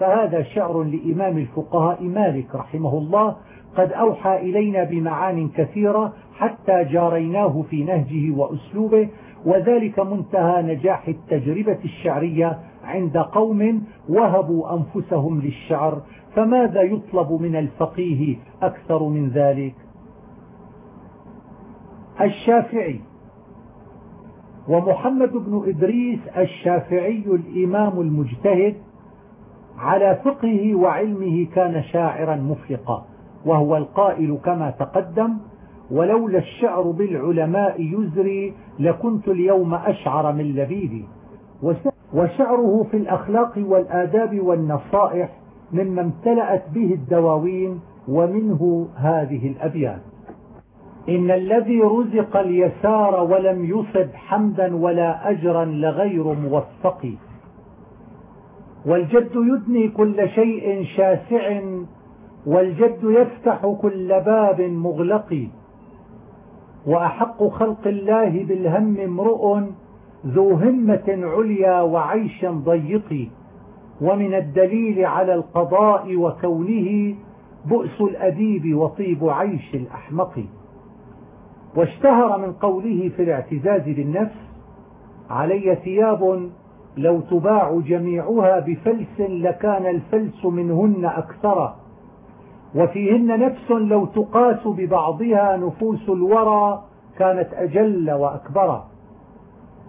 فهذا شعر لإمام الفقهاء مالك رحمه الله قد أوحى إلينا بمعان كثيرة حتى جاريناه في نهجه وأسلوبه وذلك منتهى نجاح التجربة الشعرية عند قوم وهبوا أنفسهم للشعر فماذا يطلب من الفقيه أكثر من ذلك؟ الشافعي ومحمد بن إدريس الشافعي الإمام المجتهد على فقهه وعلمه كان شاعرا مفلقا وهو القائل كما تقدم ولولا الشعر بالعلماء يزري لكنت اليوم أشعر من لبيبي وشعره في الأخلاق والآداب والنصائح مما امتلأت به الدواوين ومنه هذه الأبيات إن الذي رزق اليسار ولم يصب حمدا ولا أجرا لغير موفق والجد يدني كل شيء شاسع والجد يفتح كل باب مغلق. وأحق خلق الله بالهم امرؤ ذو همة عليا وعيش ضيق. ومن الدليل على القضاء وكونه بؤس الأديب وطيب عيش الأحمق. واشتهر من قوله في الاعتزاز بالنفس علي ثياب لو تباع جميعها بفلس لكان الفلس منهن أكثر. وفيهن نفس لو تقاس ببعضها نفوس الورى كانت أجل وأكبر.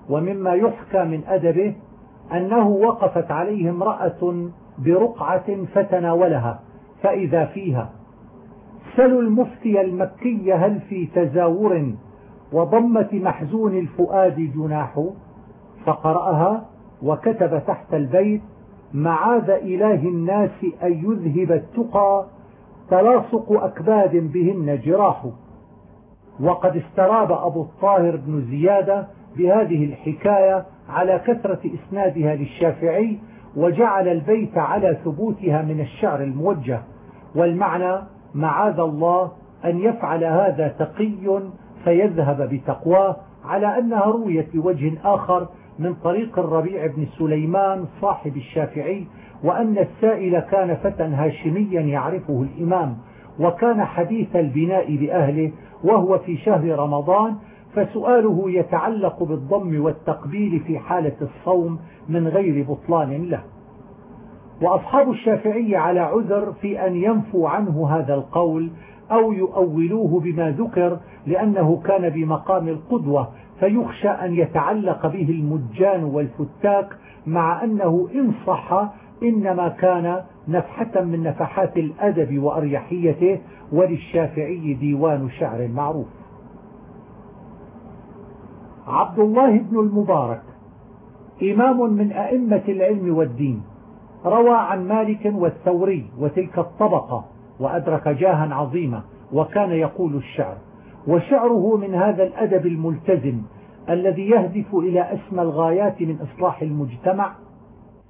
ومما يحكى من أدبه أنه وقفت عليه امرأة برقعة فتناولها فإذا فيها سلوا المفتي المكي هل في تزاور وضمة محزون الفؤاد جناح فقرأها وكتب تحت البيت معاذ إله الناس أن يذهب التقى تلاصق أكباد بهن جراح. وقد استراب أبو الطاهر بن زيادة بهذه الحكاية على كثرة إسنادها للشافعي وجعل البيت على ثبوتها من الشعر الموجه. والمعنى معاذ الله أن يفعل هذا تقي فيذهب بتقواه. على أنها رويت بوجه آخر من طريق الربيع بن سليمان صاحب الشافعي وأن السائل كان فتى هاشميا يعرفه الإمام وكان حديث البناء بأهله وهو في شهر رمضان فسؤاله يتعلق بالضم والتقبيل في حالة الصوم من غير بطلان له. وأصحاب الشافعي على عذر في أن ينفوا عنه هذا القول أو يؤولوه بما ذكر لأنه كان بمقام القدوة فيخشى أن يتعلق به المجان والفتاك مع أنه إن صح إنما كان نفحة من نفحات الأدب وأريحيته وللشافعي ديوان شعر معروف. عبد الله بن المبارك إمام من أئمة العلم والدين روى عن مالك والثوري وتلك الطبقة وأدرك جاها عظيمة وكان يقول الشعر وشعره من هذا الأدب الملتزم الذي يهدف إلى أسمى الغايات من إصلاح المجتمع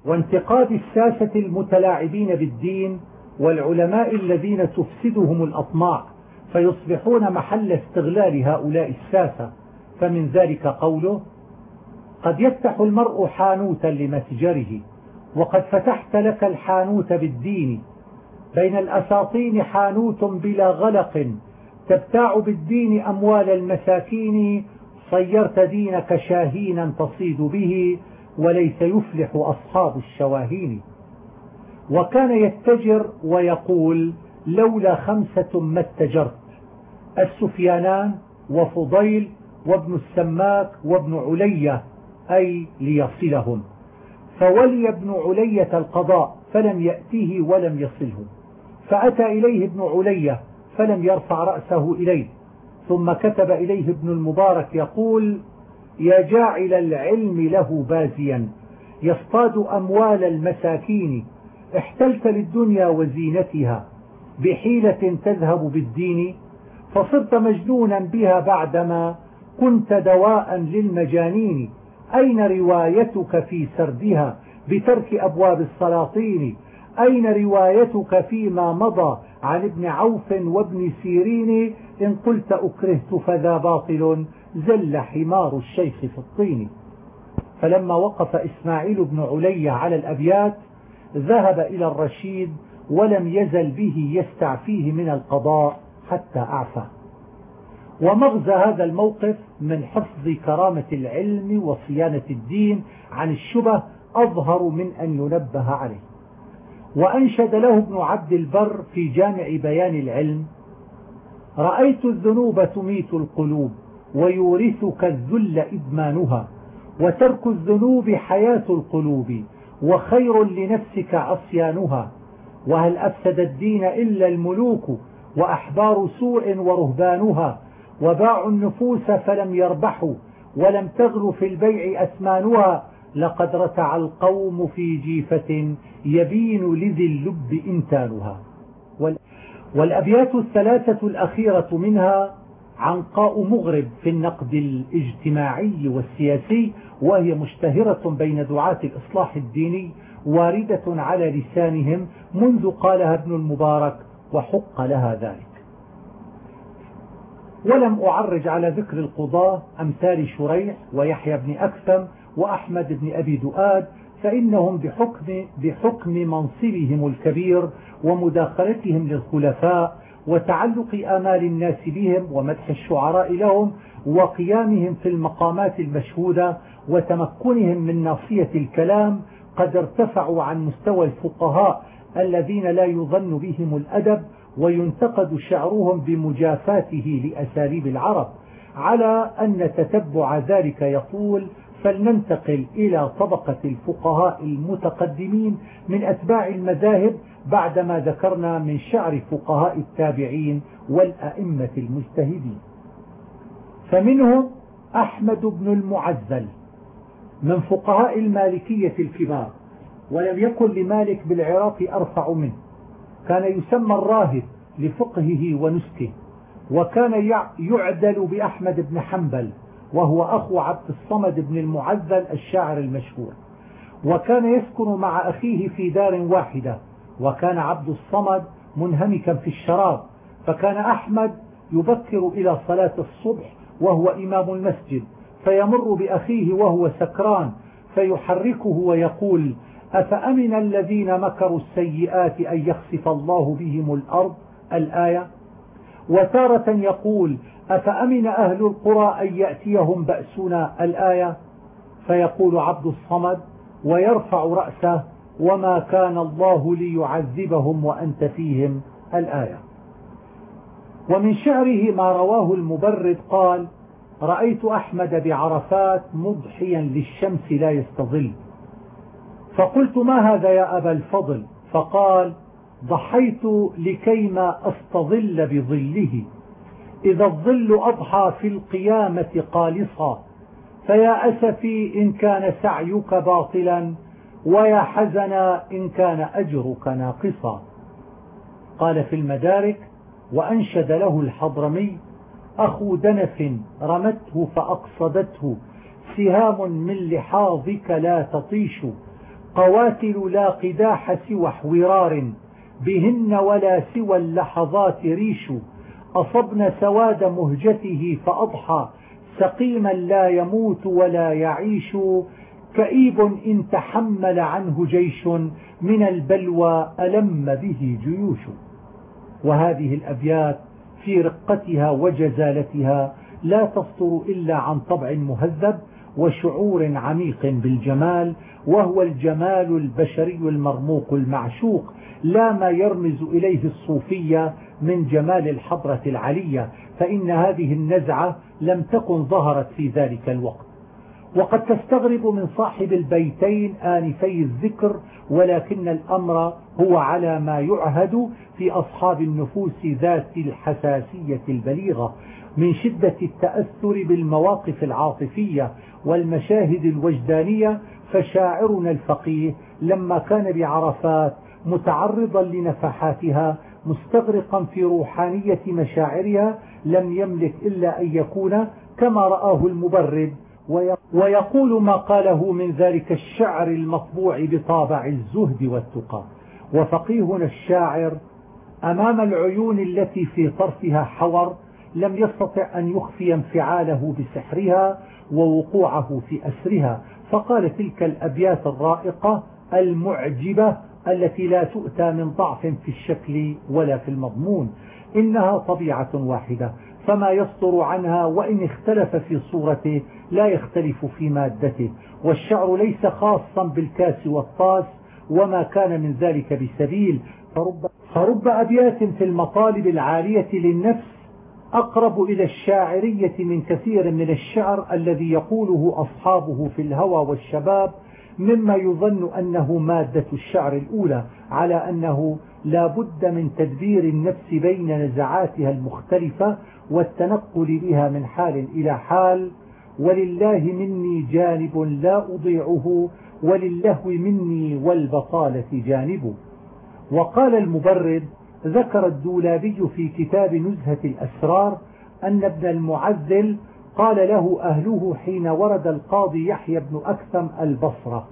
وانتقاد الساسة المتلاعبين بالدين والعلماء الذين تفسدهم الأطماع فيصبحون محل استغلال هؤلاء الساسة. فمن ذلك قوله قد يفتح المرء حانوتا لمتجره وقد فتحت لك الحانوت بالدين. بين الأساطين حانوت بلا غلق تبتاع بالدين أموال المساكين صيرت دينك شاهينا تصيد به وليس يفلح أصحاب الشواهين. وكان يتجر ويقول لولا خمسة ما اتجرت السفيانان وفضيل وابن السماك وابن علية أي ليصلهم. فولي ابن علية القضاء فلم يأتيه ولم يصله. فأتى إليه ابن علية فلم يرفع رأسه إليه. ثم كتب إليه ابن المبارك يقول يا جاعل العلم له بازيا. يصطاد أموال المساكين. احتلت للدنيا وزينتها. بحيلة تذهب بالدين. فصرت مجنونا بها بعدما كنت دواء للمجانين. أين روايتك في سردها بترك أبواب السلاطين؟ أين روايتك فيما مضى عن ابن عوف وابن سيرين؟ إن قلت أكرهت فذا باطل زل حمار الشيخ في الطين. فلما وقف إسماعيل بن علي على الأبيات ذهب إلى الرشيد ولم يزل به يستعفيه من القضاء حتى أعفى. ومغزى هذا الموقف من حفظ كرامة العلم وصيانة الدين عن الشبه أظهر من أن ينبه عليه. وأنشد له ابن عبد البر في جامع بيان العلم رأيت الذنوب تميت القلوب ويورثك الذل إدمانها وترك الذنوب حياة القلوب وخير لنفسك عصيانها وهل أفسد الدين إلا الملوك وأحبار سوء ورهبانها وباعوا النفوس فلم يربحوا ولم تغل في البيع أثمانها لقد رتع القوم في جيفة يبين لذي اللب إنتانها. والأبيات الثلاثة الأخيرة منها عنقاء مغرب في النقد الاجتماعي والسياسي وهي مشتهرة بين دعاة الإصلاح الديني واردة على لسانهم منذ قالها ابن المبارك وحق لها ذلك. ولم أعرج على ذكر القضاة أمثال شريح ويحيى بن أكثم وأحمد بن أبي دؤاد فإنهم بحكم, بحكم منصبهم الكبير ومداخلتهم للخلفاء وتعلق آمال الناس بهم ومدح الشعراء لهم وقيامهم في المقامات المشهودة وتمكنهم من ناصية الكلام قد ارتفعوا عن مستوى الفقهاء الذين لا يظن بهم الأدب وينتقد شعرهم بمجافاته لأساليب العرب على أن تتبع ذلك يطول فلننتقل إلى طبقة الفقهاء المتقدمين من أتباع المذاهب بعدما ذكرنا من شعر فقهاء التابعين والأئمة المجتهدين. فمنهم أحمد بن المعزل من فقهاء المالكية الكبار ولم يكن لمالك بالعراق أرفع منه. كان يسمى الراهب لفقهه ونسكه وكان يعدل بأحمد بن حنبل وهو أخو عبد الصمد بن المعزل الشاعر المشهور. وكان يسكن مع أخيه في دار واحدة وكان عبد الصمد منهمكا في الشراب فكان أحمد يبكر إلى صلاة الصبح وهو إمام المسجد فيمر بأخيه وهو سكران فيحركه ويقول أفأمن الذين مكروا السيئات أن يخسف الله بهم الأرض؟ الآية وتارة يقول أفأمن أهل القرى أن يأتيهم بأسنا الآية؟ فيقول عبد الصمد ويرفع رأسه وما كان الله ليعذبهم وأنت فيهم الآية. ومن شعره ما رواه المبرد قال رأيت أحمد بعرفات مضحيا للشمس لا يستظل. فقلت ما هذا يا أبا الفضل؟ فقال ضحيت لكيما أستظل بظله. إذا الظل أضحى في القيامة قالصا. فيا أسفي إن كان سعيك باطلا ويا حزنا إن كان أجرك ناقصا. قال في المدارك وأنشد له الحضرمي أخو دنف رمته فأقصدته سهام من لحاظك لا تطيش قواتل لا قداح سوى حورار بهن ولا سوى اللحظات ريش. أصبن سواد مهجته فأضحى. سقيما لا يموت ولا يعيش. كئيب إن تحمل عنه جيش. من البلوى ألم به جيوش. وهذه الأبيات في رقتها وجزالتها. لا تصدر إلا عن طبع مهذب. وشعور عميق بالجمال وهو الجمال البشري المرموق المعشوق لا ما يرمز إليه الصوفية من جمال الحضرة العلية فإن هذه النزعة لم تكن ظهرت في ذلك الوقت. وقد تستغرب من صاحب البيتين آنفي الذكر ولكن الأمر هو على ما يعهد في أصحاب النفوس ذات الحساسية البليغة. من شدة التأثر بالمواقف العاطفية والمشاهد الوجدانية فشاعرنا الفقيه لما كان بعرفات متعرضا لنفحاتها مستغرقا في روحانية مشاعرها لم يملك إلا أن يكون كما رآه المبرد ويقول ما قاله من ذلك الشعر المطبوع بطابع الزهد والتقى. وفقيهنا الشاعر أمام العيون التي في طرفها حور لم يستطع أن يخفي انفعاله بسحرها ووقوعه في أسرها. فقال تلك الأبيات الرائقة المعجبة التي لا تؤتى من ضعف في الشكل ولا في المضمون. إنها طبيعة واحدة. فما يصدر عنها وإن اختلف في صورته لا يختلف في مادته. والشعر ليس خاصا بالكاس والطاس وما كان من ذلك بسبيل. فرب, فرب أبيات في المطالب العالية للنفس أقرب إلى الشاعرية من كثير من الشعر الذي يقوله أصحابه في الهوى والشباب مما يظن أنه مادة الشعر الأولى على أنه لا بد من تدبير النفس بين نزعاتها المختلفة والتنقل بها من حال إلى حال. ولله مني جانب لا أضيعه وللهو مني والبطالة جانب. وقال المبرد ذكر الدولابي في كتاب نزهة الأسرار أن ابن المعزل قال له أهله حين ورد القاضي يحيى بن أكثم البصرة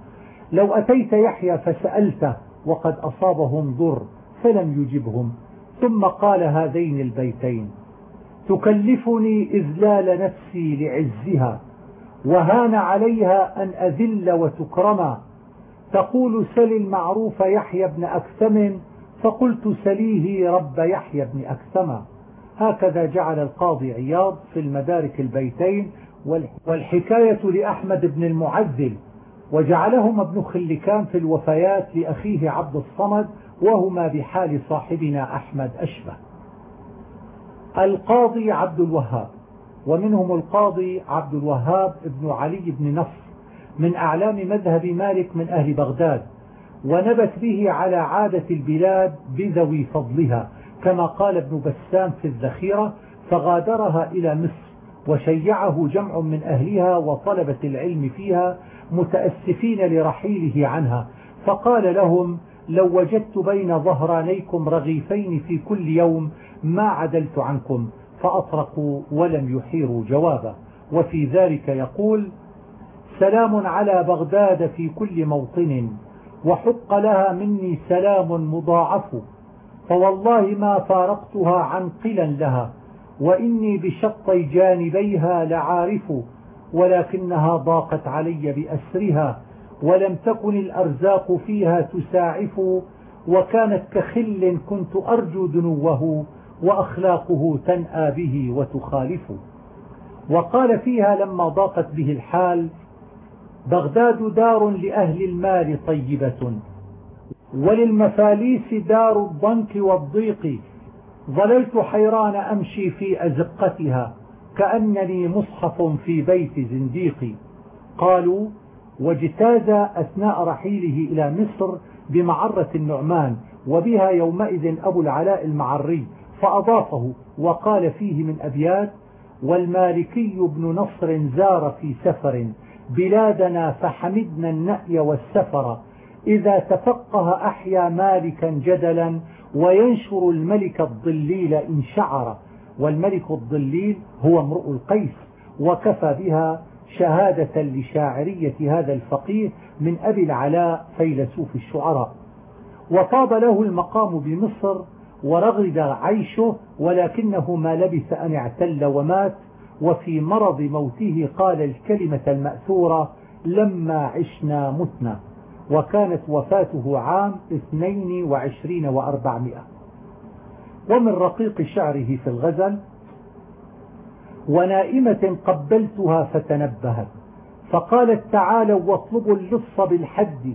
لو أتيت يحيى فسألته وقد أصابهم ضر فلم يجبهم ثم قال هذين البيتين تكلفني إذلال نفسي لعزها وهان عليها أن أذل وتكرما تقول سل المعروف يحيى بن أكثم فقلت سليه رب يحيى بن أكثم هكذا جعل القاضي عياض في المدارك البيتين والحكاية لأحمد بن المعذل وجعلهما ابن خلكان في الوفيات لأخيه عبد الصمد وهما بحال صاحبنا أحمد أشبه. القاضي عبد الوهاب. ومنهم القاضي عبد الوهاب بن علي بن نصر من أعلام مذهب مالك من أهل بغداد. ونبت به على عادة البلاد بذوي فضلها كما قال ابن بسام في الذخيرة فغادرها إلى مصر وشيعه جمع من أهلها وطلبة العلم فيها متأسفين لرحيله عنها. فقال لهم لو وجدت بين ظهرانيكم رغيفين في كل يوم ما عدلت عنكم فأطرقوا ولم يحيروا جوابا. وفي ذلك يقول سلام على بغداد في كل موطن. وحق لها مني سلام مضاعف فوالله ما فارقتها عنقلا لها وإني بشط جانبيها لعارف ولكنها ضاقت علي بأسرها ولم تكن الأرزاق فيها تساعف وكانت كخل كنت أرجو دنوه وأخلاقه تنأى به وتخالف. وقال فيها لما ضاقت به الحال بغداد دار لأهل المال طيبة وللمفاليس دار الضنك والضيق. ظللت حيران أمشي في أزقتها كأنني مصحف في بيت زنديق. قالوا واجتاز أثناء رحيله إلى مصر بمعرة النعمان وبها يومئذ أبو العلاء المعري فأضافه وقال فيه من أبيات والمالكي بن نصر زار في سفر بلادنا فحمدنا النأي والسفر. إذا تفقه أحيا مالكا جدلا وينشر الملك الضليل إن شعر. والملك الضليل هو امرؤ القيس وكفى بها شهادة لشاعرية هذا الفقيه من أبي العلاء فيلسوف الشعراء. وطاب له المقام بمصر ورغد عيشه ولكنه ما لبث أن اعتل ومات وفي مرض موته قال الكلمة المأثورة لما عشنا متنا. وكانت وفاته عام 22 وأربعمائة. ومن رقيق شعره في الغزل ونائمة قبلتها فتنبهت. فقالت تعالوا واطلبوا اللص بالحد.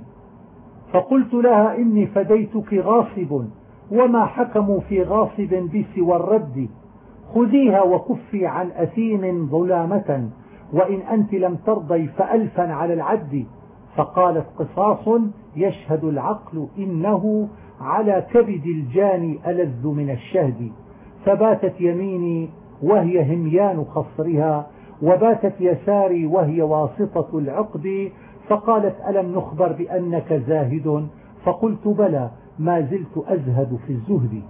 فقلت لها إني فديتك غاصب وما حكموا في غاصب بسوى الرد. خذيها وكفي عن أثيم ظلامة وإن أنت لم ترضي فألفا على العد فقالت قصاص يشهد العقل إنه على كبد الجاني ألذ من الشهد. فباتت يميني وهي هميان خصرها وباتت يساري وهي واسطة العقد فقالت ألم نخبر بأنك زاهد؟ فقلت بلى ما زلت أزهد في الزهد.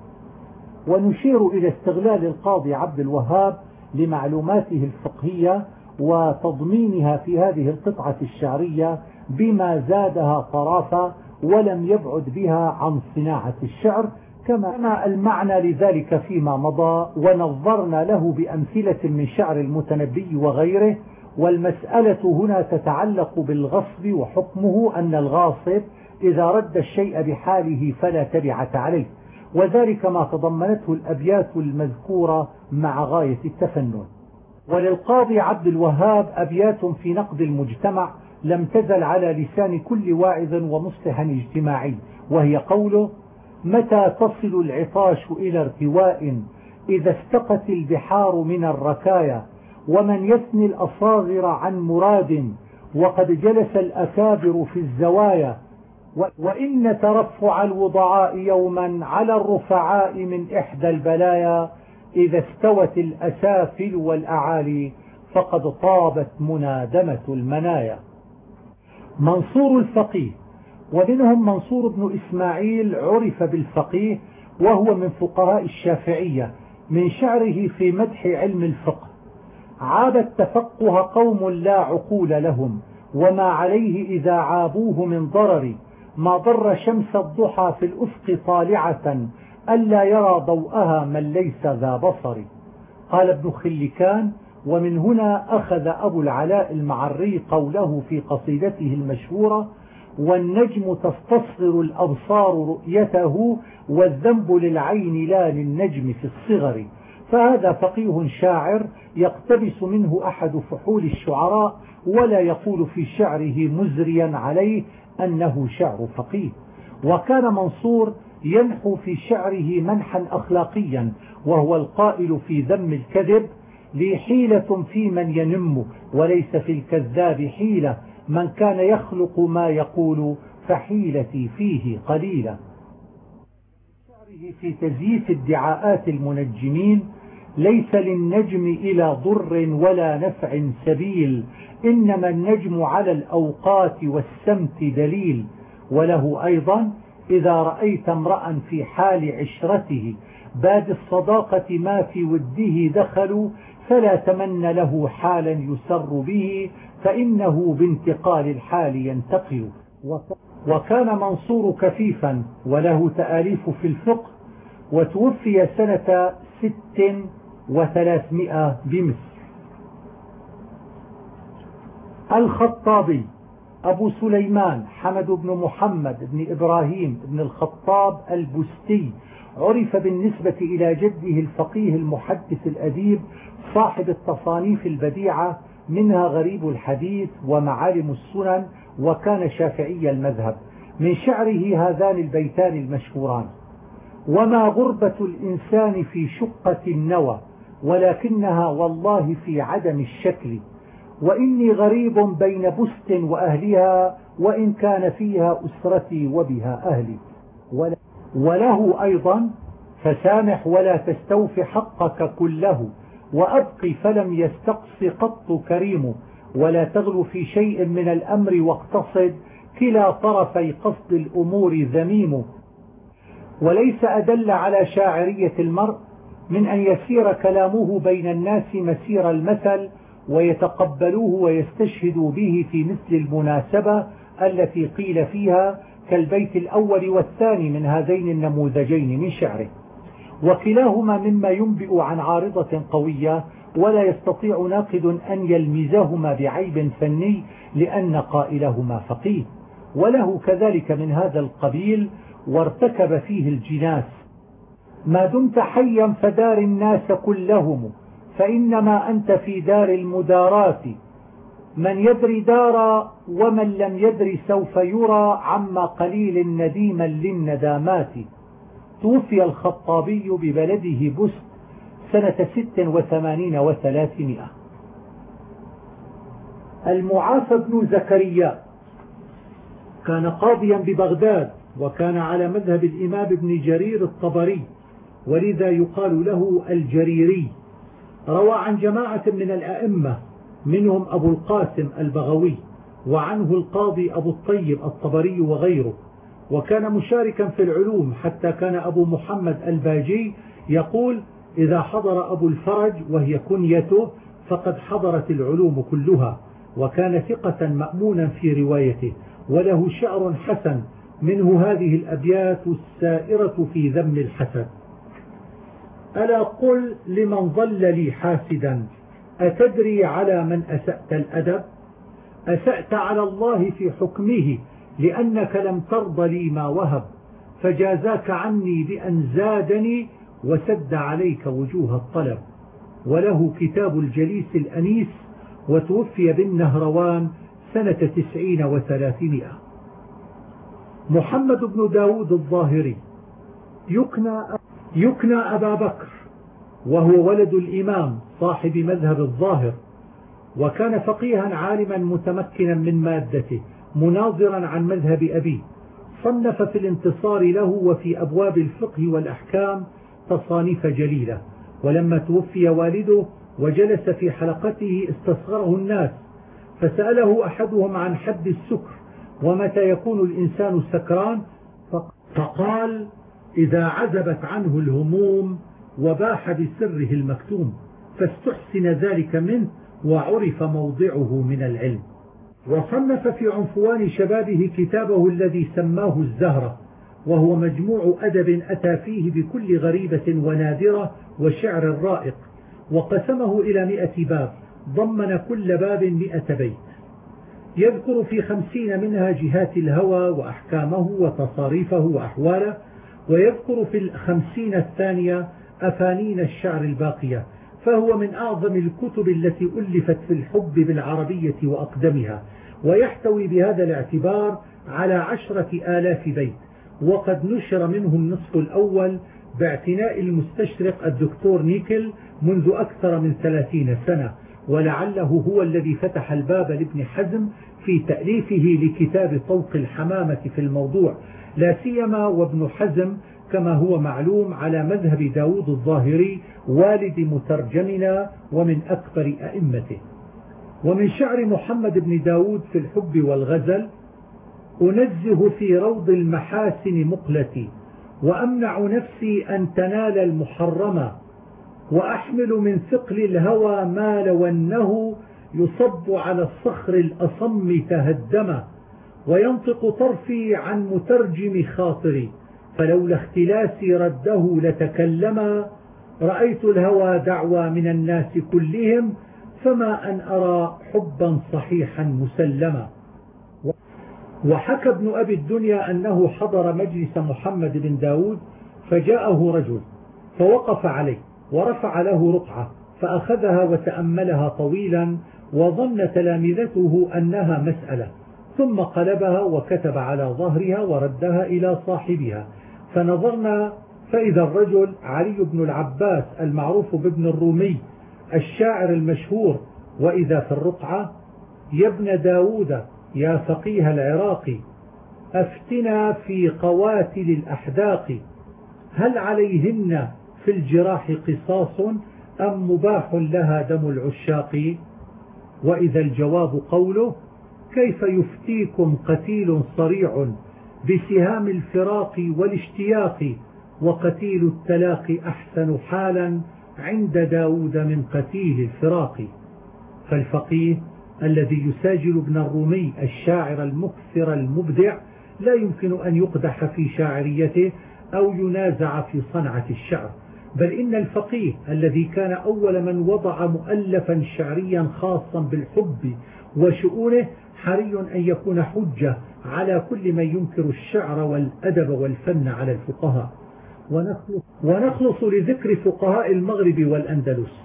ونشير إلى استغلال القاضي عبد الوهاب لمعلوماته الفقهية وتضمينها في هذه القطعة الشعرية بما زادها طرافة ولم يبعد بها عن صناعة الشعر كما المعنى لذلك فيما مضى ونظرنا له بأمثلة من شعر المتنبي وغيره والمسألة هنا تتعلق بالغصب وحكمه أن الغاصب إذا رد الشيء بحاله فلا تبعة عليه. وذلك ما تضمنته الأبيات المذكورة مع غاية التفنن. وللقاضي عبد الوهاب أبيات في نقد المجتمع لم تزل على لسان كل واعظ ومصلح اجتماعي وهي قوله متى تصل العطاش إلى ارتواء؟ إذا استقت البحار من الركايا ومن يثني الأصاغر عن مراد؟ وقد جلس الأكابر في الزوايا وإن ترفع الوضعاء يوما على الرفعاء من إحدى البلايا إذا استوت الأسافل والأعالي فقد طابت منادمة المنايا. منصور الفقيه ومنهم منصور بن إسماعيل عرف بالفقيه وهو من فقهاء الشافعية من شعره في مدح علم الفقه. عاب التفقه قوم لا عقول لهم وما عليه إذا عابوه من ضرر ما ضر شمس الضحى في الأفق طالعة ألا يرى ضوءها من ليس ذا بصر. قال ابن خلكان ومن هنا أخذ أبو العلاء المعري قوله في قصيدته المشهورة والنجم تستصغر الأبصار رؤيته والذنب للعين لا للنجم في الصغر. فهذا فقيه شاعر يقتبس منه أحد فحول الشعراء ولا يقول في شعره مزريا عليه أنه شعر فقيه. وكان منصور ينحو في شعره منحا أخلاقيا وهو القائل في ذم الكذب لي حيلة في من ينم وليس في الكذاب حيلة. من كان يخلق ما يقول فحيلتي فيه قليلة. في تزييف ادعاءات المنجمين ليس للنجم إلى ضر ولا نفع سبيل إنما النجم على الأوقات والسمت دليل. وله أيضا إذا رأيت امرأ في حال عشرته باد الصداقة ما في وده دخلوا فلا تمن له حالا يسر به فإنه بانتقال الحال ينتقل. وكان منصور كفيفا وله تآليف في الفقه وتوفي سنة ست وثلاثمائة بمصر الخطابي أبو سليمان حمد بن محمد بن إبراهيم بن الخطاب البستي عرف بالنسبة إلى جده الفقيه المحدث الأديب صاحب التصانيف البديعة منها غريب الحديث ومعالم السنن وكان شافعي المذهب. من شعره هذان البيتان المشهوران. وما غربة الإنسان في شقة النوى. ولكنها والله في عدم الشكل. وإني غريب بين بست وأهلها وإن كان فيها أسرتي وبها أهلي. وله أيضا فسامح ولا تستوف حقك كله وأبقي فلم يستقص قط كريم ولا تغلو في شيء من الأمر واقتصد كلا طرفي قصد الأمور ذميم وليس أدل على شاعرية المرء من أن يسير كلامه بين الناس مسير المثل ويتقبلوه ويستشهدوا به في مثل المناسبة التي قيل فيها كالبيت الأول والثاني من هذين النموذجين من شعره. وكلاهما مما ينبئ عن عارضة قوية ولا يستطيع ناقد أن يلمزهما بعيب فني لأن قائلهما فقيه. وله كذلك من هذا القبيل وارتكب فيه الجناس ما دمت حيا فدار الناس كلهم فإنما أنت في دار المدارات. من يدري دارا ومن لم يدري سوف يرى عما قليل نديما للندامات. توفي الخطابي ببلده بست سنة ست وثمانين وثلاثمائة. المعافى بن زكريا كان قاضيا ببغداد وكان على مذهب الإمام ابن جرير الطبري. ولذا يقال له الجريري. روى عن جماعة من الأئمة منهم أبو القاسم البغوي وعنه القاضي أبو الطيب الطبري وغيره. وكان مشاركا في العلوم حتى كان أبو محمد الباجي يقول إذا حضر أبو الفرج وهي كنيته فقد حضرت العلوم كلها وكان ثقة مأمونا في روايته وله شعر حسن منه هذه الأبيات السائرة في ذم الحسد ألا قل لمن ظل لي حاسدا أتدري على من أسأت الأدب؟ أسأت على الله في حكمه لأنك لم ترض لي ما وهب فجازاك عني بأن زادني وسد عليك وجوه الطلب. وله كتاب الجليس الأنيس وتوفي بالنهروان سنة تسعين وثلاثمائة. محمد بن داود الظاهري يكنى, يكنى أبا بكر وهو ولد الإمام صاحب مذهب الظاهر وكان فقيها عالما متمكنا من مادته مناظرا عن مذهب أبيه صنف في الانتصار له وفي أبواب الفقه والأحكام تصانيف جليلة. ولما توفي والده وجلس في حلقته استصغره الناس فسأله أحدهم عن حد السكر ومتى يكون الإنسان سكران فقال إذا عزبت عنه الهموم وباح بسره المكتوم فاستحسن ذلك منه وعرف موضعه من العلم. وصنف في عنفوان شبابه كتابه الذي سماه الزهرة وهو مجموع أدب أتى فيه بكل غريبة ونادرة وشعر رائق وقسمه إلى مئة باب ضمن كل باب مئة بيت. يذكر في خمسين منها جهات الهوى وأحكامه وتصاريفه وأحواله ويذكر في الخمسين الثانية أفانين الشعر الباقية فهو من أعظم الكتب التي ألفت في الحب بالعربية وأقدمها ويحتوي بهذا الاعتبار على عشرة آلاف بيت وقد نشر منه النصف الأول باعتناء المستشرق الدكتور نيكل منذ أكثر من ثلاثين سنة ولعله هو الذي فتح الباب لابن حزم في تأليفه لكتاب طوق الحمامة في الموضوع. لا سيما وابن حزم كما هو معلوم على مذهب داود الظاهري والد مترجمنا ومن أكبر أئمته. ومن شعر محمد بن داود في الحب والغزل أنزه في روض المحاسن مقلتي وأمنع نفسي أن تنال المحرمة وأحمل من ثقل الهوى ما لو أنه يصب على الصخر الأصم تهدما وينطق طرفي عن مترجم خاطري فلولا اختلاسي رده لتكلما رأيت الهوى دعوى من الناس كلهم فما أن أرى حبا صحيحا مسلما. وحكى ابن أبي الدنيا أنه حضر مجلس محمد بن داود فجاءه رجل فوقف عليه ورفع له رقعة فأخذها وتأملها طويلا وظن تلامذته أنها مسألة. ثم قلبها وكتب على ظهرها وردها إلى صاحبها. فنظرنا فإذا الرجل علي بن العباس المعروف بابن الرومي الشاعر المشهور وإذا في الرقعة يا ابن داود يا فقيه العراق أفتنا في قواتل الأحداق هل عليهن في الجراح قصاص أم مباح لها دم العشاق؟ وإذا الجواب قوله كيف يفتيكم قتيل صريع بسهام الفراق والاشتياق وقتيل التلاق أحسن حالا عند داود من قتيل الفراق؟ فالفقيه الذي يساجل ابن الرومي الشاعر المكثر المبدع لا يمكن أن يقدح في شاعريته أو ينازع في صنعة الشعر بل إن الفقيه الذي كان أول من وضع مؤلفا شعريا خاصا بالحب وشؤونه حري أن يكون حجة على كل من ينكر الشعر والأدب والفن على الفقهاء. ونخلص, ونخلص لذكر فقهاء المغرب والأندلس.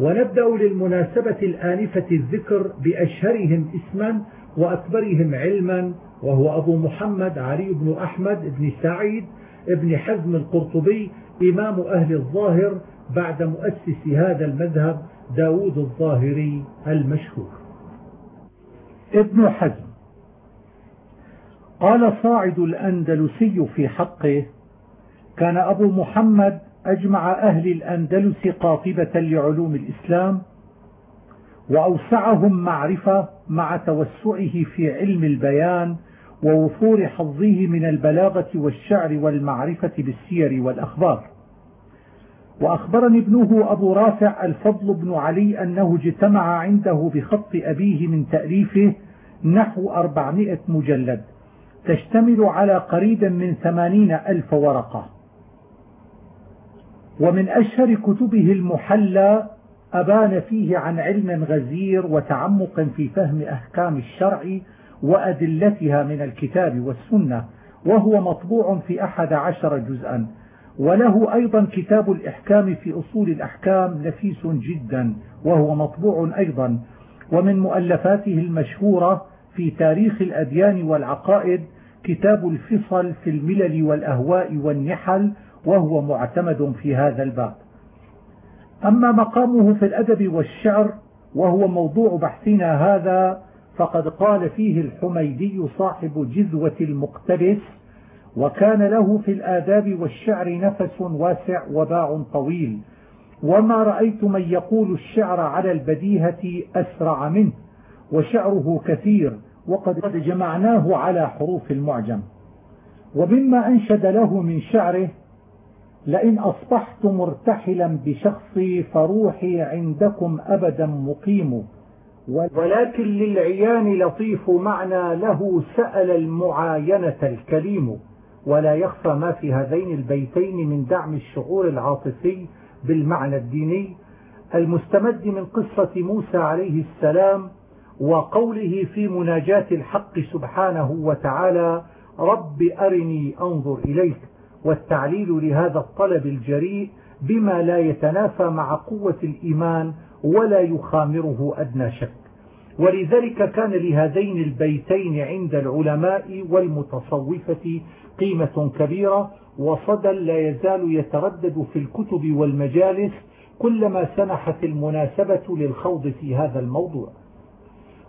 ونبدأ للمناسبة الآنفة الذكر بأشهرهم اسما وأكبرهم علما وهو أبو محمد علي بن أحمد بن سعيد ابن حزم القرطبي إمام أهل الظاهر بعد مؤسس هذا المذهب داود الظاهري المشهور. ابن حزم. قال صاعد الأندلسي في حقه كان أبو محمد أجمع أهل الأندلس قاطبة لعلوم الإسلام وأوسعهم معرفة مع توسعه في علم البيان ووفور حظه من البلاغة والشعر والمعرفة بالسير والأخبار. وأخبرني ابنه أبو رافع الفضل بن علي أنه اجتمع عنده بخط أبيه من تأليفه نحو أربعمائة مجلد تشتمل على قريب من ثمانين ألف ورقة. ومن أشهر كتبه المحلى أبان فيه عن علم غزير وتعمق في فهم أحكام الشرع وأدلتها من الكتاب والسنة وهو مطبوع في أحد عشر جزءا. وله أيضا كتاب الإحكام في أصول الأحكام نفيس جدا وهو مطبوع أيضا. ومن مؤلفاته المشهورة في تاريخ الأديان والعقائد كتاب الفصل في الملل والأهواء والنحل وهو معتمد في هذا الباب. أما مقامه في الأدب والشعر وهو موضوع بحثنا هذا فقد قال فيه الحميدي صاحب جذوة المقتبس وكان له في الآداب والشعر نفس واسع وباع طويل. وما رأيت من يقول الشعر على البديهة أسرع منه وشعره كثير وقد جمعناه على حروف المعجم. ومما أنشد له من شعره لئن أصبحت مرتحلا بشخصي فروحي عندكم أبدا مقيم. ولكن للعيان لطيف معنى له سأل المعاينة الكليم. ولا يخفى ما في هذين البيتين من دعم الشعور العاطفي بالمعنى الديني المستمد من قصة موسى عليه السلام وقوله في مناجاة الحق سبحانه وتعالى رب أرني أنظر إليك والتعليل لهذا الطلب الجريء بما لا يتنافى مع قوة الإيمان ولا يخامره أدنى شك. ولذلك كان لهذين البيتين عند العلماء والمتصوفة قيمة كبيرة وصدى لا يزال يتردد في الكتب والمجالس كلما سنحت المناسبة للخوض في هذا الموضوع.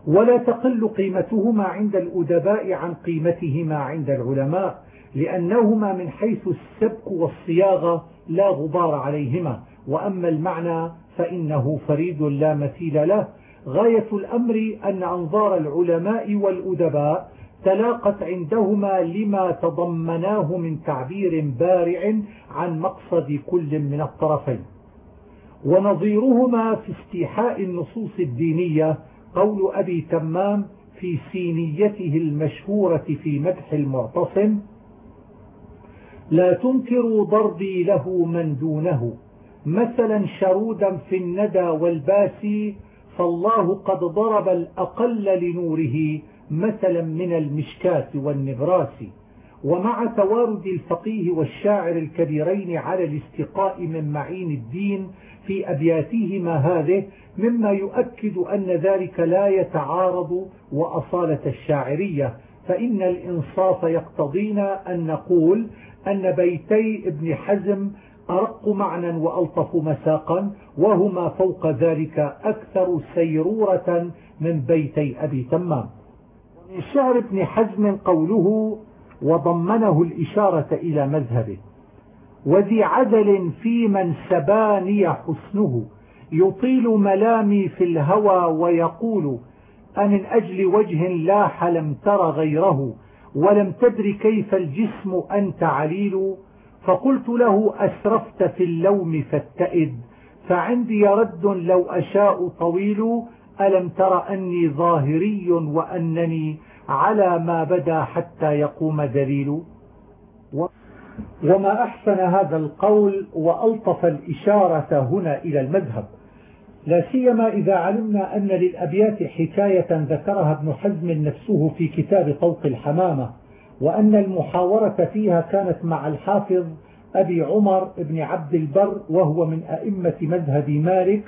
ولا تقل قيمتهما عند الأدباء عن قيمتهما عند العلماء لأنهما من حيث السبك والصياغة لا غبار عليهما. وأما المعنى فإنه فريد لا مثيل له غاية الأمر أن أنظار العلماء والأدباء تلاقت عندهما لما تضمناه من تعبير بارع عن مقصد كل من الطرفين. ونظيرهما في استيحاء النصوص الدينية قول أبي تمام في سينيته المشهورة في مدح المعتصم لا تنكروا ضربي له من دونه مثلا شرودا في الندى والباسي فالله قد ضرب الأقل لنوره مثلا من المشكاة والنبراس ومع توارد الفقيه والشاعر الكبيرين على الاستقاء من معين الدين في أبياتهما هذه مما يؤكد أن ذلك لا يتعارض وأصالة الشاعرية. فإن الإنصاف يقتضينا أن نقول أن بيتي ابن حزم أرق معنى وألطف مساقا وهما فوق ذلك أكثر سيرورة من بيتي أبي تمام. من شعر ابن حزم قوله وضمنه الإشارة إلى مذهبه وذي عدل في من سباني حسنه يطيل ملامي في الهوى ويقول أمن أجل وجه لاح لم تر غيره ولم تدر كيف الجسم أنت عليل فقلت له أسرفت في اللوم فاتئد فعندي رد لو أشاء طويل ألم تر أني ظاهري وأنني على ما بدا حتى يقوم دليل وما أحسن هذا القول وألطف الإشارة هنا إلى المذهب. لا سيما إذا علمنا أن للأبيات حكاية ذكرها ابن حزم نفسه في كتاب طوق الحمامة. وأن المحاورة فيها كانت مع الحافظ أبي عمر بن عبد البر وهو من أئمة مذهب مالك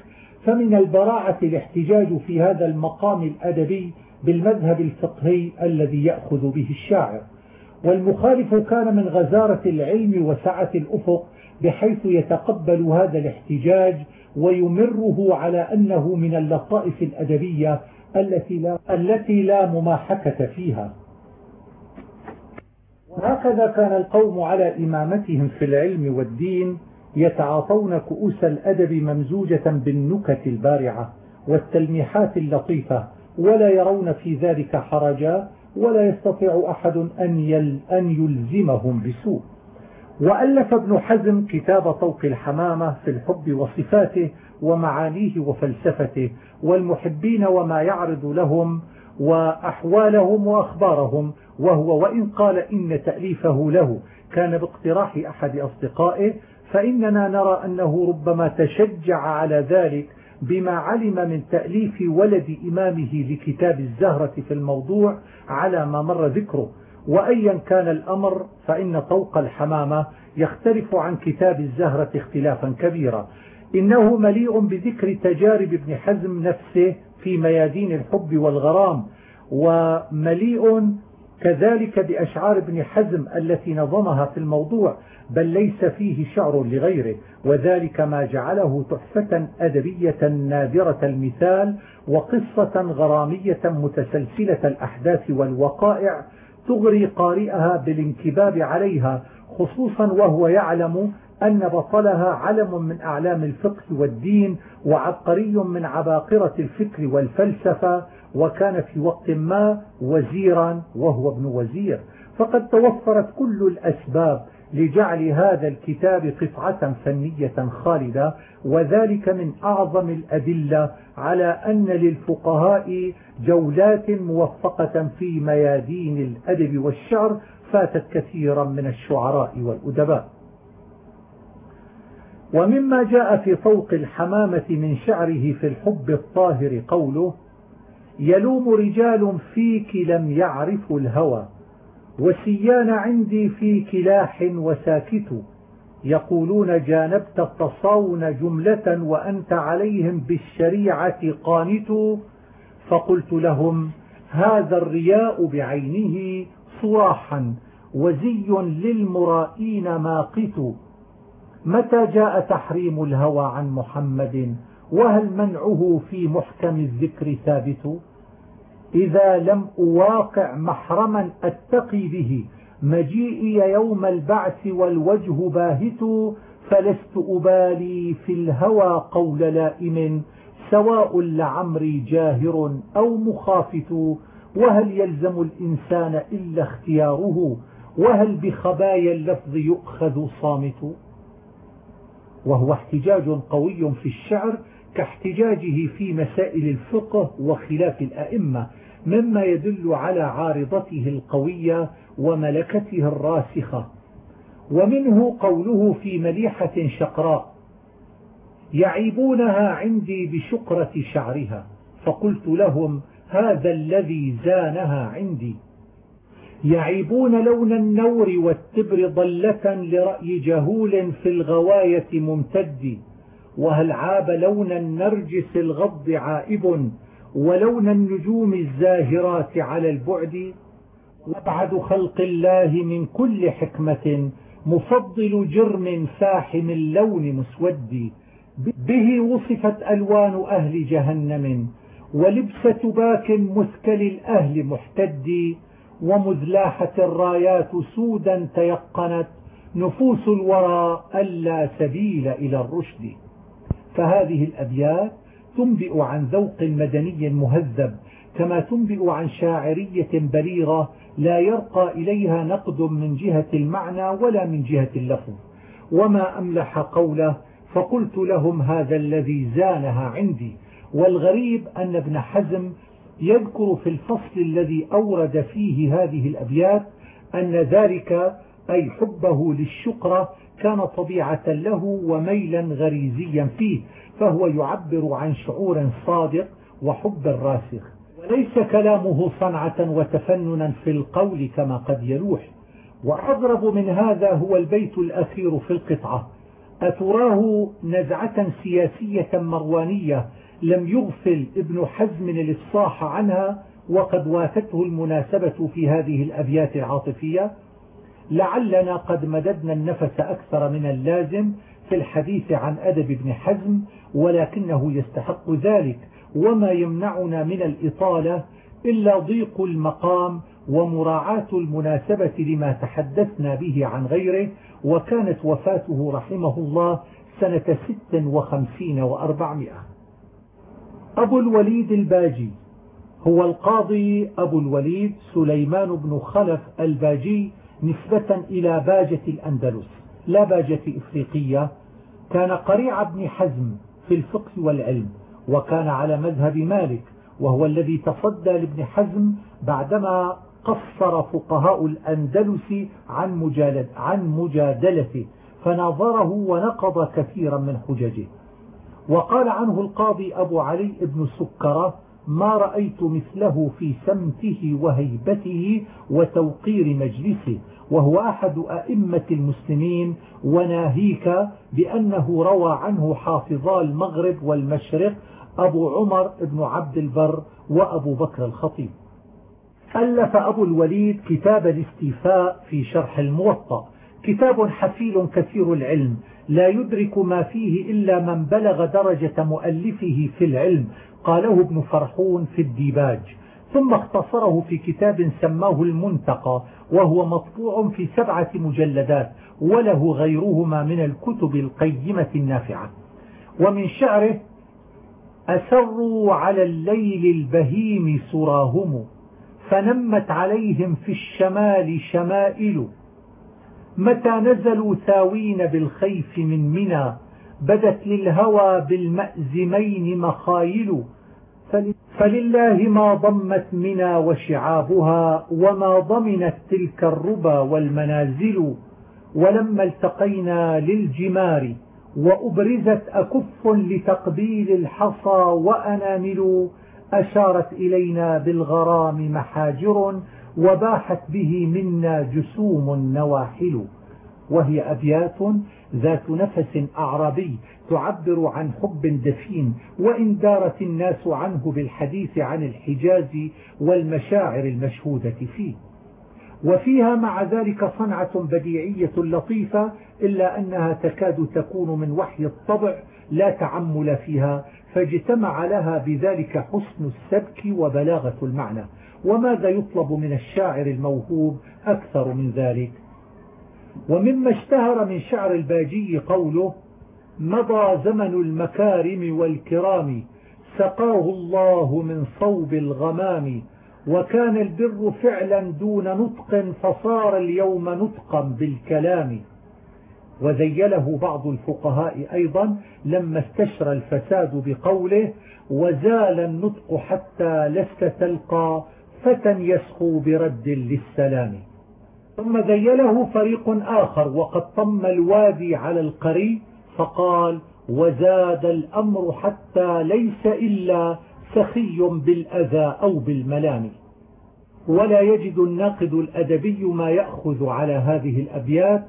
فمن البراعة الاحتجاج في هذا المقام الأدبي بالمذهب الفقهي الذي يأخذ به الشاعر. والمخالف كان من غزارة العلم وسعة الأفق بحيث يتقبل هذا الاحتجاج ويمره على أنه من اللطائف الأدبية التي لا, التي لا مماحكة فيها. هكذا كان القوم على إمامتهم في العلم والدين يتعاطون كؤوس الأدب ممزوجة بالنكت البارعة والتلميحات اللطيفة ولا يرون في ذلك حرجا ولا يستطيع أحد أن, أن يلزمهم بسوء. وألف ابن حزم كتاب طوق الحمامة في الحب وصفاته ومعانيه وفلسفته والمحبين وما يعرض لهم وأحوالهم وأخبارهم وهو وإن قال إن تأليفه له كان باقتراح أحد أصدقائه فإننا نرى أنه ربما تشجع على ذلك بما علم من تأليف ولد إمامه لكتاب الزهرة في الموضوع على ما مر ذكره. وأيا كان الأمر فإن طوق الحمامة يختلف عن كتاب الزهرة اختلافا كبيرا. إنه مليء بذكر تجارب ابن حزم نفسه في ميادين الحب والغرام ومليء كذلك بأشعار ابن حزم التي نظمها في الموضوع بل ليس فيه شعر لغيره. وذلك ما جعله تحفة أدبية نادرة المثال وقصة غرامية متسلسلة الأحداث والوقائع تغري قارئها بالانكباب عليها خصوصا وهو يعلم أن بطلها علم من أعلام الفقه والدين وعبقري من عباقرة الفكر والفلسفة وكان في وقت ما وزيرا وهو ابن وزير. فقد توفرت كل الأسباب لجعل هذا الكتاب قطعة فنية خالدة وذلك من أعظم الأدلة على أن للفقهاء جولات موفقة في ميادين الأدب والشعر فاتت كثيرا من الشعراء والأدباء. ومما جاء في طوق الحمامة من شعره في الحب الطاهر قوله يلوم رجال فيك لم يعرفوا الهوى وسيان عندي في كلاح وساكت يقولون جانبت التصاون جملة وأنت عليهم بالشريعة قانت فقلت لهم هذا الرياء بعينه صراحا وزي للمرائين ماقت متى جاء تحريم الهوى عن محمد؟ وهل منعه في محكم الذكر ثابت؟ إذا لم أواقع محرما أتقي به. مجيئي يوم البعث والوجه باهت فلست أبالي في الهوى قول لائم. سواء لعمري جاهر أو مخافت. وهل يلزم الإنسان إلا اختياره؟ وهل بخبايا اللفظ يؤخذ صامت؟ وهو احتجاج قوي في الشعر كاحتجاجه في مسائل الفقه وخلاف الأئمة مما يدل على عارضته القوية وملكته الراسخة. ومنه قوله في مليحة شقراء يعيبونها عندي بشقرة شعرها فقلت لهم هذا الذي زانها عندي. يعيبون لون النور والتبر ضلة لرأي جهول في الغواية ممتد. وهل عاب لون النرجس الغض عائب؟ ولون النجوم الزاهرات على البعد؟ وابعد خلق الله من كل حكمة مفضل جرم فاحم اللون مسود. به وصفت ألوان أهل جهنم ولبسة باك مثكل الأهل محتد. ومذلاحة الرايات سودا تيقنت نفوس الورى ألا سبيل إلى الرشد. فهذه الأبيات تنبئ عن ذوق مدني مهذب كما تنبئ عن شاعرية بليغة لا يرقى إليها نقد من جهة المعنى ولا من جهة اللفظ. وما أملح قوله فقلت لهم هذا الذي زانها عندي والغريب أن ابن حزم يذكر في الفصل الذي أورد فيه هذه الأبيات أن ذلك أي حبه للشقرة كان طبيعة له وميلا غريزيا فيه فهو يعبر عن شعور صادق وحب راسخ وليس كلامه صنعة وتفننا في القول كما قد يلوح. وأضرب من هذا هو البيت الأخير في القطعة. أتراه نزعة سياسية مروانية لم يغفل ابن حزم الإفصاح عنها وقد وافته المناسبة في هذه الأبيات العاطفية. لعلنا قد مددنا النفس أكثر من اللازم في الحديث عن أدب ابن حزم ولكنه يستحق ذلك وما يمنعنا من الإطالة إلا ضيق المقام ومراعاة المناسبة لما تحدثنا به عن غيره. وكانت وفاته رحمه الله سنة ست وخمسين وأربعمائة. أبو الوليد الباجي هو القاضي أبو الوليد سليمان بن خلف الباجي نسبة إلى باجة الأندلس لا باجة إفريقية. كان قريع ابن حزم في الفقه والعلم وكان على مذهب مالك وهو الذي تصدى لابن حزم بعدما قصر فقهاء الأندلس عن, مجالد عن مجادلته فناظره ونقض كثيرا من حججه. وقال عنه القاضي أبو علي بن سكرة ما رأيت مثله في سمته وهيبته وتوقير مجلسه وهو أحد أئمة المسلمين وناهيك بأنه روى عنه حافظا المغرب والمشرق أبو عمر بن عبد البر وأبو بكر الخطيب. ألف أبو الوليد كتاب الاستيفاء في شرح الموطأ. كتاب حفيل كثير العلم لا يدرك ما فيه إلا من بلغ درجة مؤلفه في العلم قاله ابن فرحون في الديباج. ثم اختصره في كتاب سماه المنتقى وهو مطبوع في سبعة مجلدات وله غيرهما من الكتب القيمة النافعة. ومن شعره أسروا على الليل البهيم سراهم فنمت عليهم في الشمال شمائل متى نزلوا ثاوين بالخيف من منى؟ بدت للهوى بالمأزمين مخايل. فلله ما ضمت منى وشعابها وما ضمنت تلك الربى والمنازل. ولما التقينا للجمار وأبرزت أكف لتقبيل الحصى وأنامل أشارت إلينا بالغرام محاجر. وباحت به منا جسوم نواحل وهي أبيات ذات نفس أعرابي تعبر عن حب دفين وإن دارت الناس عنه بالحديث عن الحجاز والمشاعر المشهودة فيه. وفيها مع ذلك صنعة بديعية لطيفة إلا أنها تكاد تكون من وحي الطبع لا تعمل فيها فاجتمع لها بذلك حسن السبك وبلاغة المعنى. وماذا يطلب من الشاعر الموهوب أكثر من ذلك؟ ومما اشتهر من شعر الباجي قوله مضى زمن المكارم والكرام سقاه الله من صوب الغمام وكان البر فعلا دون نطق فصار اليوم نطقا بالكلام. وزيله بعض الفقهاء أيضا لما استشرى الفساد بقوله وزال النطق حتى لست تلقى فتى يسخو برد للسلام. ثم ذيله فريق آخر وقد طم الوادي على القري فقال وزاد الأمر حتى ليس إلا سخي بالأذى أو بالملام. ولا يجد الناقد الأدبي ما يأخذ على هذه الأبيات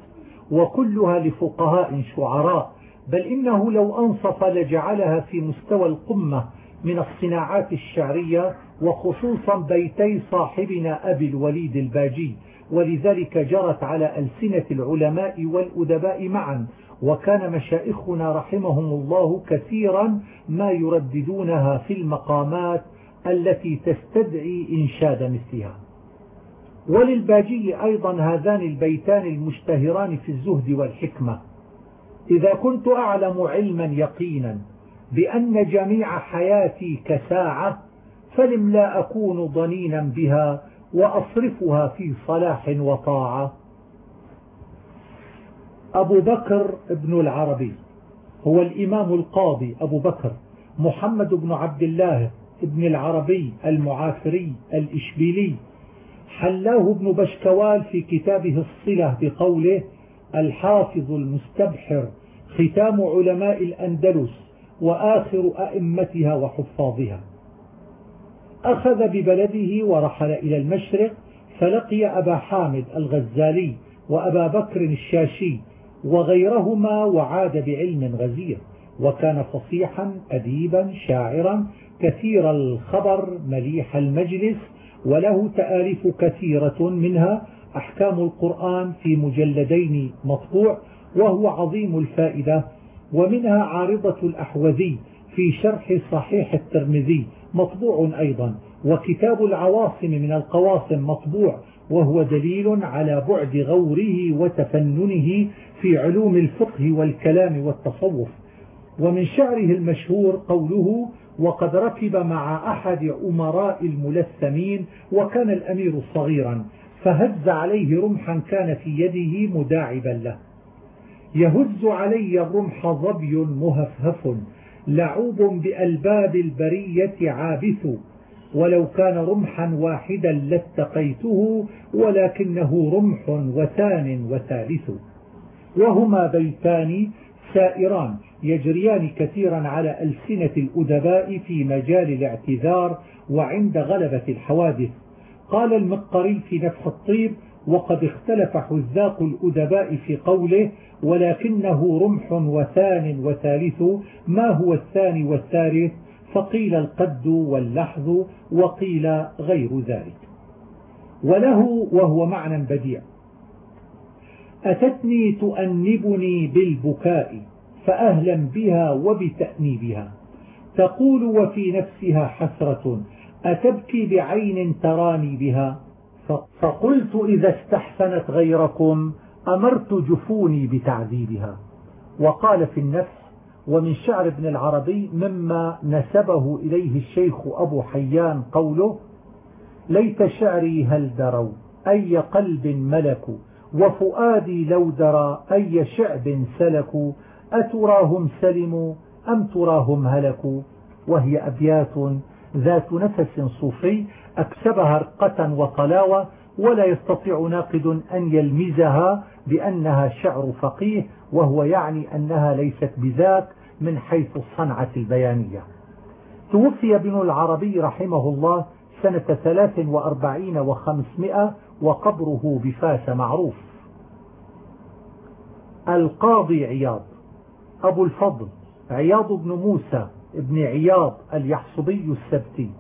وكلها لفقهاء شعراء. بل إنه لو أنصف لجعلها في مستوى القمة من الصناعات الشعرية وخصوصا بيتي صاحبنا أبي الوليد الباجي ولذلك جرت على ألسنة العلماء والأدباء معا وكان مشائخنا رحمهم الله كثيرا ما يرددونها في المقامات التي تستدعي إنشاد مثلها. وللباجي أيضا هذان البيتان المشتهران في الزهد والحكمة. إذا كنت أعلم علما يقينا بأن جميع حياتي كساعة فلم لا أكون ضنينا بها وأصرفها في صلاح وطاعة. أبو بكر ابن العربي هو الإمام القاضي أبو بكر محمد بن عبد الله ابن العربي المعافري الإشبيلي حلاه ابن بشكوال في كتابه الصلة بقوله الحافظ المستبحر ختام علماء الأندلس وآخر أئمتها وحفاظها. أخذ ببلده ورحل إلى المشرق فلقي أبا حامد الغزالي وأبا بكر الشاشي وغيرهما وعاد بعلم غزير وكان فصيحا أديبا شاعرا كثير الخبر مليح المجلس وله تآليف كثيرة منها أحكام القرآن في مجلدين مطبوع وهو عظيم الفائدة ومنها عارضة الأحوذي في شرح صحيح الترمذي مطبوع أيضا وكتاب العواصم من القواصم مطبوع وهو دليل على بعد غوره وتفننه في علوم الفقه والكلام والتصوف. ومن شعره المشهور قوله وقد ركب مع أحد أمراء الملثمين وكان الأمير صغيرا فهز عليه رمحا كان في يده مداعبا له. يهز علي الرمح ظبي مهفهف لعوب بألباب البرية عابث ولو كان رمحا واحدا لاتقيته ولكنه رمح وثان وثالث وهما بيتان سائران يجريان كثيرا على ألسنة الأدباء في مجال الاعتذار وعند غلبة الحوادث. قال المقري في نفس الطيب وقد اختلف حذاق الأدباء في قوله ولكنه رمح وثان وثالث ما هو الثاني والثالث؟ فقيل القد واللحظ وقيل غير ذلك. وله وهو معنى بديع. أتتني تؤنبني بالبكاء فأهلا بها وبتأنيبها. تقول وفي نفسها حسرة أتبكي بعين تراني بها؟ فقلت إذا استحسنت غيركم أمرت جفوني بتعذيبها. وقال في النفس ومن شعر ابن العربي مما نسبه إليه الشيخ أبو حيان قوله ليت شعري هل دروا أي قلب ملكوا وفؤادي لو درى أي شعب سلكوا أتراهم سلموا أم تراهم هلكوا؟ وهي أبيات ذات نفس صوفي أكسبها رقة وطلاوة ولا يستطيع ناقد أن يلمزها بأنها شعر فقيه وهو يعني أنها ليست بذاك من حيث الصنعة البيانية. توفي ابن العربي رحمه الله سنة ثلاث وأربعين وخمسمائة وقبره بفاس معروف. القاضي عياض أبو الفضل عياض بن موسى ابن عياض اليحصبي السبتي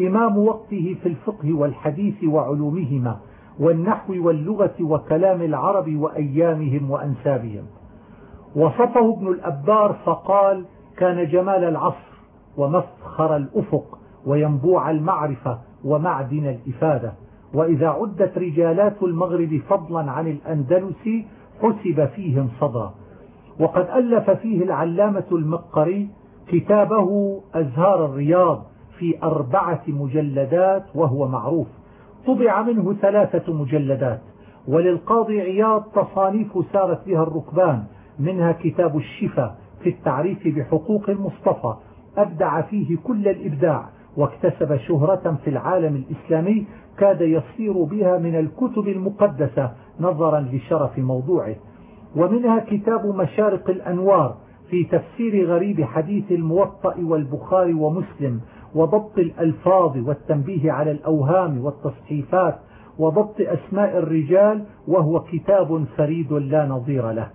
إمام وقته في الفقه والحديث وعلومهما. والنحو واللغة وكلام العرب وأيامهم وأنسابهم. وصفه ابن الأبار فقال كان جمال العصر ومفخر الأفق وينبوع المعرفة ومعدن الإفادة. وإذا عدت رجالات المغرب فضلا عن الأندلس حسب فيهم صدى. وقد ألف فيه العلامة المقري كتابه أزهار الرياض في أربعة مجلدات وهو معروف. طبع منه ثلاثة مجلدات وللقاضي عياض تصانيف سارت بها الركبان منها كتاب الشفا في التعريف بحقوق المصطفى أبدع فيه كل الإبداع واكتسب شهرة في العالم الإسلامي كاد يصير بها من الكتب المقدسة نظرا لشرف موضوعه. ومنها كتاب مشارق الأنوار في تفسير غريب حديث الموطأ والبخاري ومسلم وضبط الألفاظ والتنبيه على الأوهام والتصحيفات وضبط أسماء الرجال وهو كتاب فريد لا نظير له.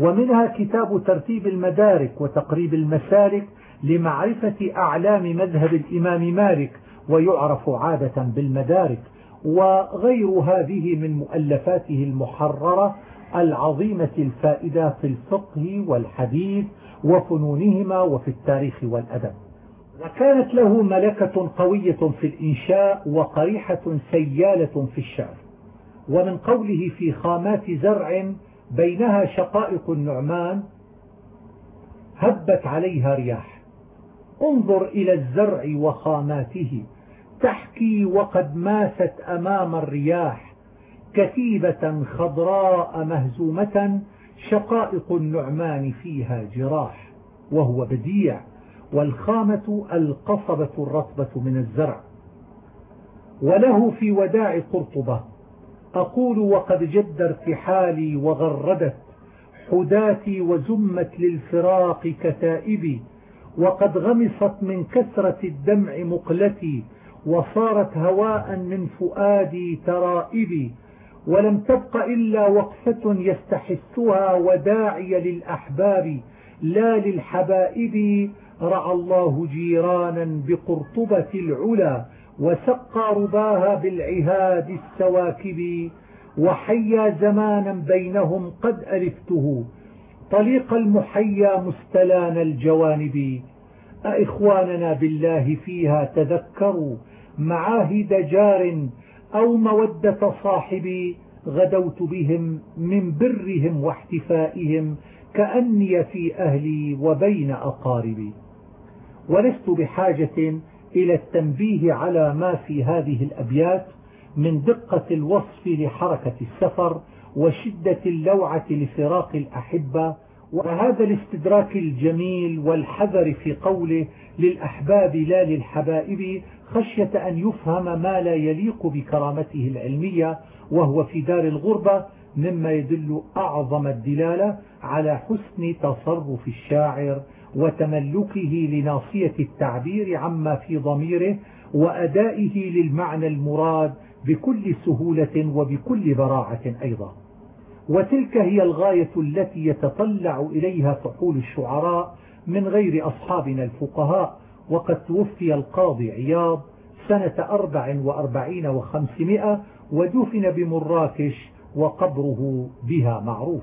ومنها كتاب ترتيب المدارك وتقريب المسالك لمعرفة أعلام مذهب الإمام مالك ويعرف عادة بالمدارك. وغير هذه من مؤلفاته المحررة العظيمة الفائدة في الفقه والحديث وفنونهما وفي التاريخ والأدب. وكانت له ملكة قوية في الإنشاء وقريحة سيالة في الشعر ومن قوله في خامات زرع بينها شقائق النعمان هبت عليها رياح. انظر إلى الزرع وخاماته. تحكي وقد ماست أمام الرياح. كتيبة خضراء مهزومة شقائق النعمان فيها جراح وهو بديع. والخامة القصبة الرطبة من الزرع. وله في وداع قرطبة. أقول وقد جد ارتحالي وغردت حداتي وزمت للفراق كتائبي. وقد غمصت من كثرة الدمع مقلتي وصارت هواء من فؤادي ترائبي. ولم تبق إلا وقفة يستحثها وداعي للأحباب لا للحبائب رعى الله جيرانا بقرطبة العلا وسقى رباها بالعهاد السواكب وحيا زمانا بينهم قد ألفته. طليق المحيا مستلان الجوانب. أإخواننا بالله فيها تذكروا معاهد جار أو مودة صاحبي غدوت بهم من برهم واحتفائهم كأني في أهلي وبين أقاربي. ولست بحاجة إلى التنبيه على ما في هذه الأبيات من دقة الوصف لحركة السفر وشدة اللوعة لفراق الأحبة وهذا الاستدراك الجميل والحذر في قوله للأحباب لا للحبائب خشية أن يفهم ما لا يليق بكرامته العلمية وهو في دار الغربة مما يدل أعظم الدلالة على حسن تصرف الشاعر. وتملكه لناصية التعبير عما في ضميره وأدائه للمعنى المراد بكل سهولة وبكل براعة أيضا. وتلك هي الغاية التي يتطلع إليها فحول الشعراء من غير أصحابنا الفقهاء وقد توفي القاضي عياض سنة أربع وأربعين وخمسمائة ودفن بمراكش وقبره بها معروف.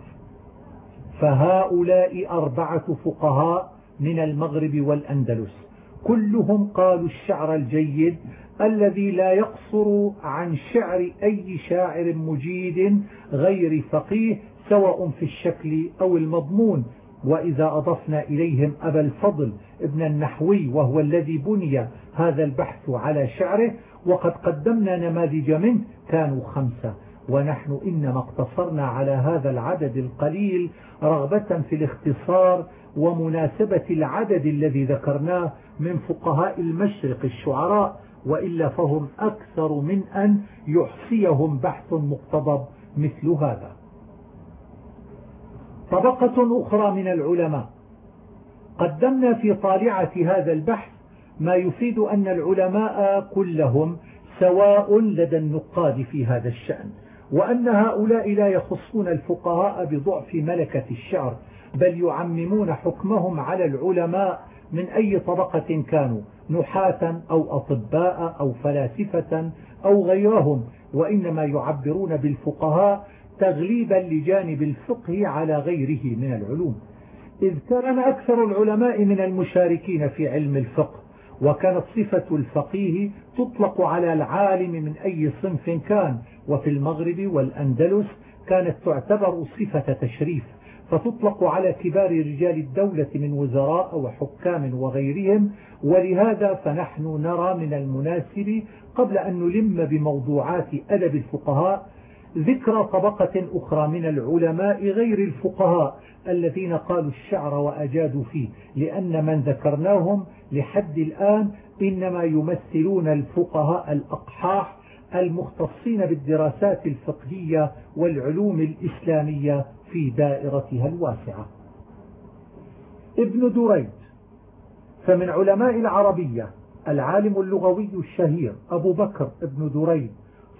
فهؤلاء أربعة فقهاء من المغرب والأندلس. كلهم قالوا الشعر الجيد الذي لا يقصر عن شعر أي شاعر مجيد غير فقيه سواء في الشكل أو المضمون. وإذا أضفنا إليهم أبا الفضل ابن النحوي وهو الذي بني هذا البحث على شعره وقد قدمنا نماذج منه كانوا خمسة. ونحن إنما اقتصرنا على هذا العدد القليل رغبة في الاختصار ومناسبة العدد الذي ذكرناه من فقهاء المشرق الشعراء وإلا فهم أكثر من أن يحصيهم بحث مقتضب مثل هذا. طبقة أخرى من العلماء. قدمنا في طالعة هذا البحث ما يفيد أن العلماء كلهم سواء لدى النقاد في هذا الشأن. وأن هؤلاء لا يخصون الفقهاء بضعف ملكة الشعر بل يعممون حكمهم على العلماء من أي طبقة كانوا نحاة أو أطباء أو فلاسفة أو غيرهم وإنما يعبرون بالفقهاء تغليبا لجانب الفقه على غيره من العلوم. إذ كان أكثر العلماء من المشاركين في علم الفقه وكانت صفة الفقيه تطلق على العالم من أي صنف كان وفي المغرب والأندلس كانت تعتبر صفة تشريف فتطلق على كبار رجال الدولة من وزراء وحكام وغيرهم ولهذا فنحن نرى من المناسب قبل أن نلم بموضوعات أدب الفقهاء ذكر طبقة أخرى من العلماء غير الفقهاء الذين قالوا الشعر وأجادوا فيه لأن من ذكرناهم لحد الآن إنما يمثلون الفقهاء الأقحاح المختصين بالدراسات الفقهية والعلوم الإسلامية في دائرتها الواسعة. ابن دريد فمن علماء العربية العالم اللغوي الشهير أبو بكر ابن دريد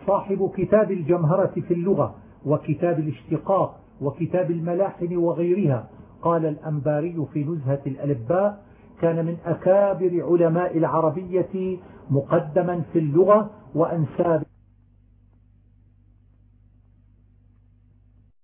صاحب كتاب الجمهرة في اللغة وكتاب الاشتقاق وكتاب الملاحن وغيرها. قال الأنباري في نزهة الألباء كان من أكابر علماء العربية مقدما في اللغة وأنساب